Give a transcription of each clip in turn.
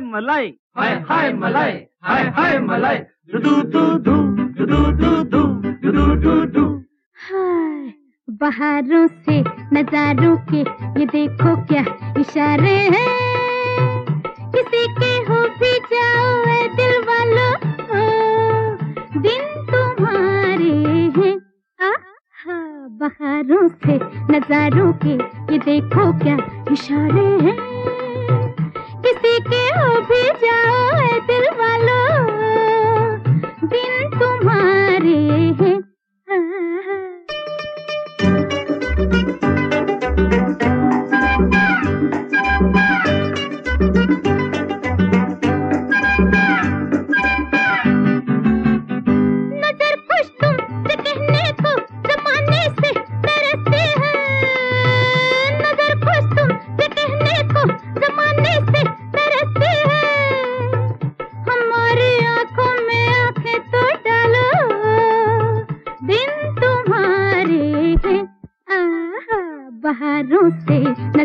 मलाई हाय हाय मलाई हाय हाय मलाई। दू दू दू दू दू दू दू दू दू। दू हाय बहारों से नजारों के ये देखो क्या इशारे हैं। किसी के हो भी जाओ ए दिल वालों दिन तुम्हारे हैं बहारों से नजारों के ये देखो क्या इशारे हैं। जाओ दिल वालों दिन तुम्हारे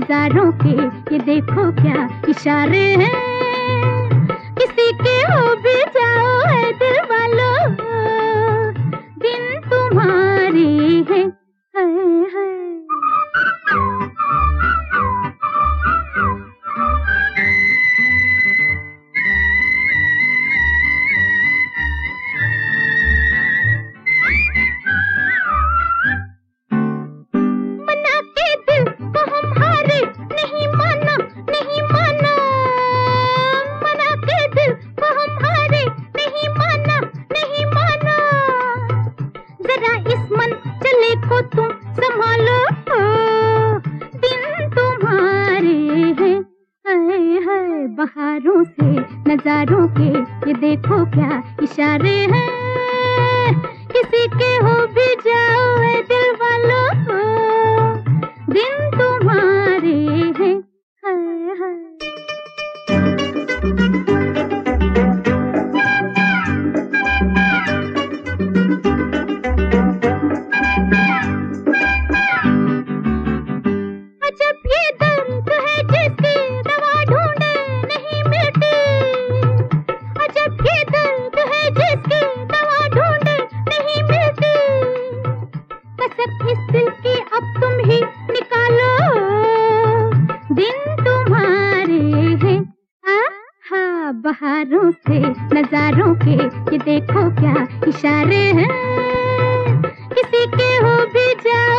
नजारों के ये देखो क्या इशारे हैं। किसी के हो जरा इस मन चले को तुम संभालो। दिन तुम्हारे हैं। हाय हाय बहारों से, नजारों के, ये देखो क्या इशारे हैं। तुम्हारे हैं। आहा, बहारों से, नजारों के, ये देखो क्या इशारे हैं। किसी के हो भी जाओ